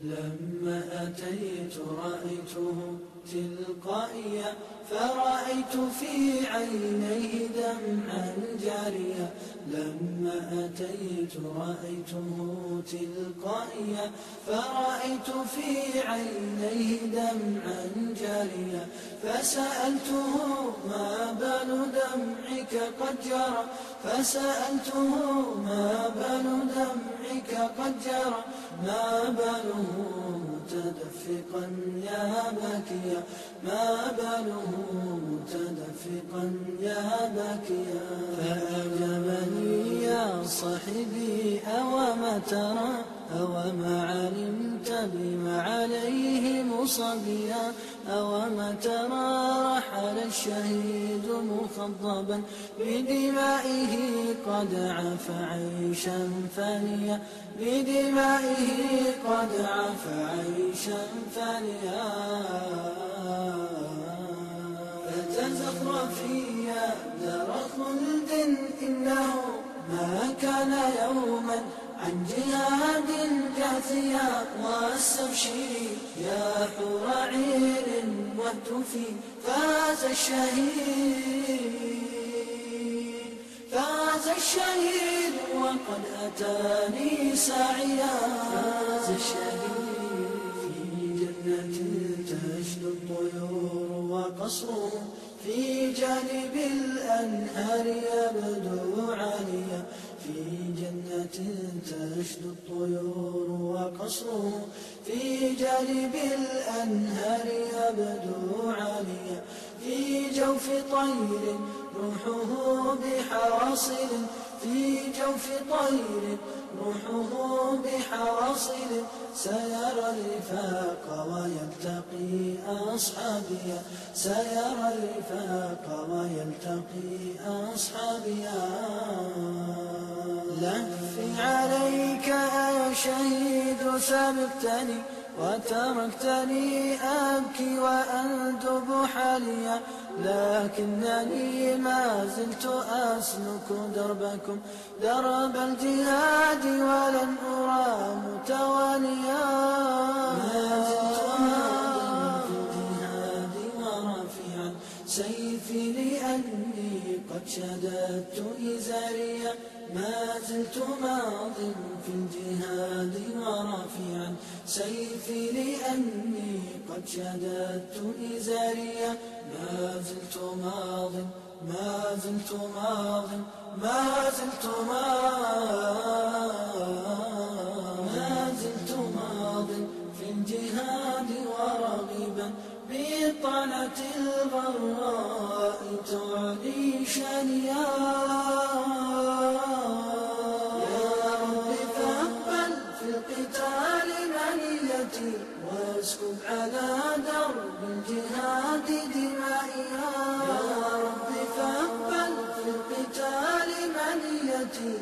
لما أتيت رأيته تلقائيا فرأيت في عينيه دمعا جاريا. لما أتيت رأيته تلقائيا فرأيت في عينيه دمعا جاريا فسألته ما بال دمعك قد جرى فسألته ما بال دمعك قد جرى ما باله متدفقا يا باكيا ما باله متدفقا يا باكيا. فأجابني صاحبي أوما ترى أوما علمت بما عليه مصبيا أوما ترى رحل الشهيد مخضبا بدمائه قد عفى عيشا فانيا بدمائه قد عفى عيشا فانيا. فتزخرفي يا دار خلد إنه ما كان يوما عن جهاد جاثيا واستبشري يا حور عير والتفي فاز الشهيد فاز الشهيد وقد أتاني ساعيا فاز الشهيد في جنة تشدو الطيور وقصره في جانب الأنهار يبدو في جانب الأنهار يبدو عاليا. في جوف طير روحه بحواصل في جوف طير روحه بحواصل سيرى الرفاق ويلتقي أصحابيا سيرى الرفاق ويلتقي أصحابيا لف عليك يا شهيد سبقتني وتركتني أبكي وأندب حاليا لكنني ما زلت أسلك دربكم. درب الجهاد ولن أرى متواليا. سيفي لأني قد شددت إزاريا ما زلت ماض في الجهاد ورافعا. سيفي لأني قد شددت إزاريا ما زلت ماض ما زلت ماض ما زلت ماض. بطعنة الغراء تعلي شنيا يا رب فاقبل في القتال منيتي واسكب على درب الجهاد دمائيا يا رب فاقبل في القتال منيتي